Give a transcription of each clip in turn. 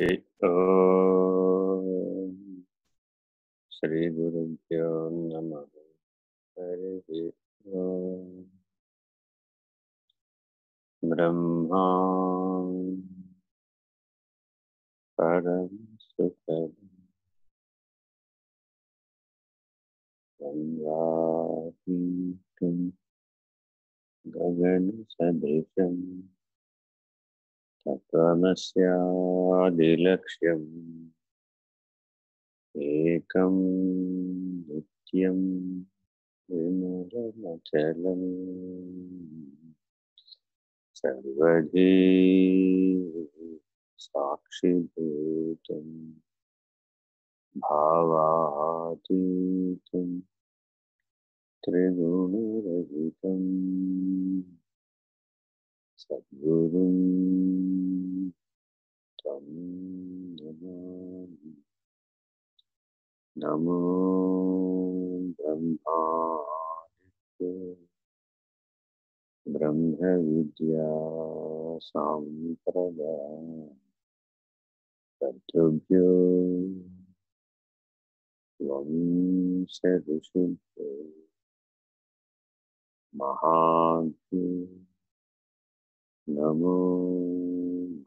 ॐ श्रीगुरुभ्यो नमः हरिः ॐ ब्रह्मा परं सुखम् गङ्गातीतं गगनसदृशम् तत्त्वमस्यादिलक्ष्यम्। एकं नित्यं विमलमचलम्। सर्वधी साक्षिभूतं भावातीतं त्रिगुणरहितम् सद्गुरुं तं नमामि नमो ब्रह्मादित्य। ब्रह्मविद्या साम्प्रदाय। कर्तृभ्यो महाभ्यो नमो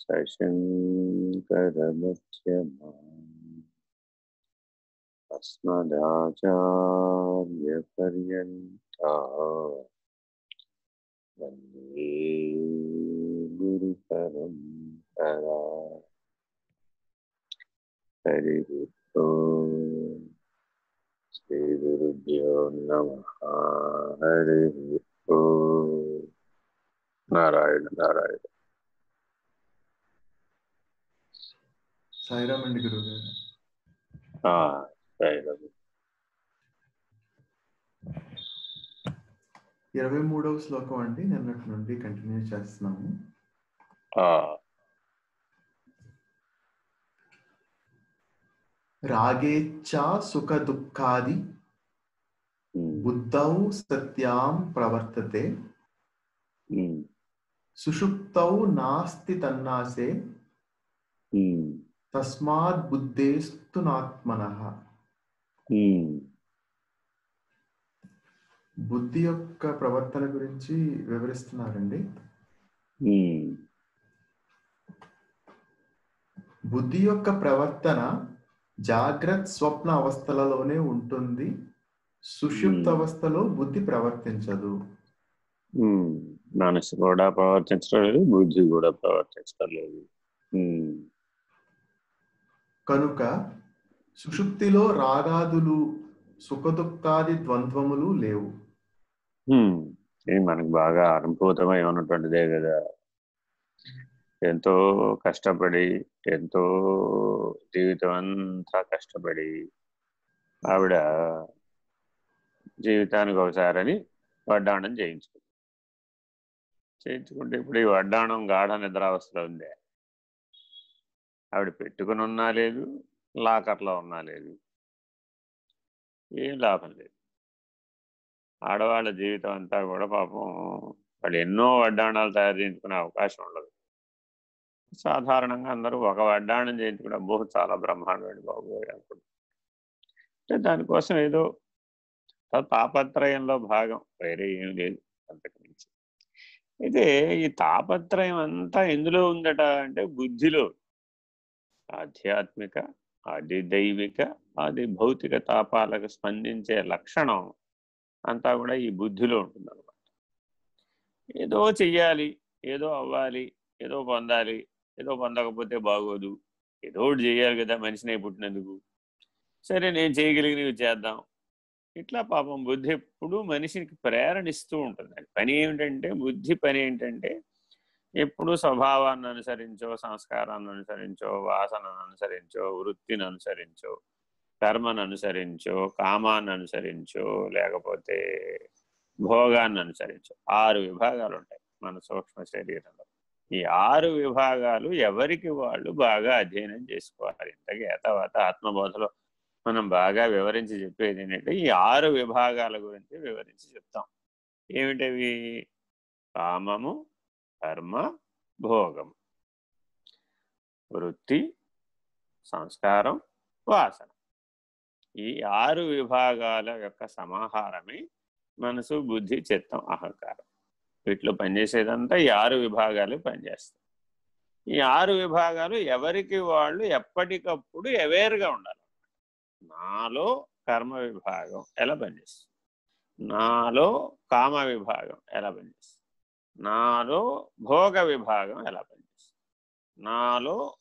शशंकर अस्मदाचार्यपर्यन्ता वंदे गुरुपरम्परा। हरिः श्रीगुरुभ्यो नमः। हरिः नारायण नारायण। సాయిరామ్ అండి గురువు గారు. ఇరవై మూడవ శ్లోకం అండి. నిన్నటి నుండి కంటిన్యూ చేస్తున్నాము. రాగేచ్ఛా సుఖ దుఃఖాది బుద్ధౌ సత్యాం ప్రవర్తతే. సుషుప్తౌ నాస్తి తన్నాసే. తస్మాత్ బుద్ధేస్తు నాత్మనః ఉమ్. బుద్ధి యొక్క ప్రవర్తన గురించి వివరిస్తున్నారండి. బుద్ధి యొక్క ప్రవర్తన జాగ్రత్త స్వప్న అవస్థలలోనే ఉంటుంది. సుషుప్త. అవస్థలో బుద్ధి ప్రవర్తించదు. మనసు కూడా ప్రవర్తించడం లేదు బుద్ధి కూడా ప్రవర్తించడం లేదు కనుక సుషుప్తిలో రాగాదులు సుఖదుఖాది ద్వంద్వములు లేవు. ఇది మనకు బాగా అనుభూతమై ఉన్నటువంటిదే కదా. ఎంతో కష్టపడి ఎంతో జీవితం అంతా కష్టపడి ఆవిడ జీవితానికి ఒకసారని వడ్డాణం చేయించుకుంది. చేయించుకుంటే ఇప్పుడు ఈ వడ్డాణం గాఢ నిద్రావస్థలో ఉంది. ఆవిడ పెట్టుకుని ఉన్నా లేదు లాకర్లో ఉన్నా లేదు. ఏం లాభం లేదు. ఆడవాళ్ళ జీవితం అంతా కూడా పాపం వాళ్ళు ఎన్నో వడ్డాణాలు తయారు చేయించుకునే అవకాశం ఉండదు. సాధారణంగా అందరూ ఒక వడ్డాణం చేయించుకునే అబ్బో చాలా బ్రహ్మాండమైన బాబోయ్ అనుకుంటారు. అంటే దానికోసం ఏదో తాపత్రయంలో భాగం వేరే ఏం లేదు అంతకు మించి. అయితే ఈ తాపత్రయం అంతా ఎందులో ఉందట అంటే బుద్ధిలో. ఆధ్యాత్మిక అది దైవిక అది భౌతిక తాపాలకు స్పందించే లక్షణం అంతా కూడా ఈ బుద్ధిలో ఉంటుందన్నమాట. ఏదో చెయ్యాలి ఏదో అవ్వాలి ఏదో పొందాలి ఏదో పొందకపోతే బాగోదు ఏదో ఒకటి చేయాలి కదా మనిషిని పుట్టినందుకు. సరే నేను చేయగలిగినవి చేద్దాం. ఇట్లా పాపం బుద్ధి ఎప్పుడు మనిషికి ప్రేరణ ఇస్తూ ఉంటుంది. పని ఏమిటంటే బుద్ధి పని ఏంటంటే ఎప్పుడు స్వభావాన్ని అనుసరించో సంస్కారాన్ని అనుసరించో వాసనను అనుసరించో వృత్తిని అనుసరించో కర్మను అనుసరించో కామాన్ని అనుసరించో లేకపోతే భోగాన్ని అనుసరించో. ఆరు విభాగాలు ఉంటాయి మన సూక్ష్మ శరీరంలో. ఈ ఆరు విభాగాలు ఎవరికి వాళ్ళు బాగా అధ్యయనం చేసుకోవాలి? ఇంతకీ తర్వాత ఆత్మబోధలో మనం బాగా వివరించి చెప్పేది ఏంటంటే ఈ ఆరు విభాగాల గురించి వివరించి చెప్తాం. ఏమిటవి? కామము కర్మ భోగం వృత్తి సంస్కారం వాసన ఈ ఆరు విభాగాల యొక్క సమాహారమే మనసు బుద్ధి చిత్తం అహంకారం. వీటిలో పనిచేసేదంతా ఈ ఆరు విభాగాలు పనిచేస్తాయి. ఈ ఆరు విభాగాలు ఎవరికి వాళ్ళు ఎప్పటికప్పుడు అవేర్గా ఉండాలి. నాలో కర్మ విభాగం ఎలా పనిచేస్తుంది? నాలో కామ విభాగం ఎలా పనిచేస్తుంది? నాలో భోగ విభాగం ఎలా పనిచేస్తుంది? నాలో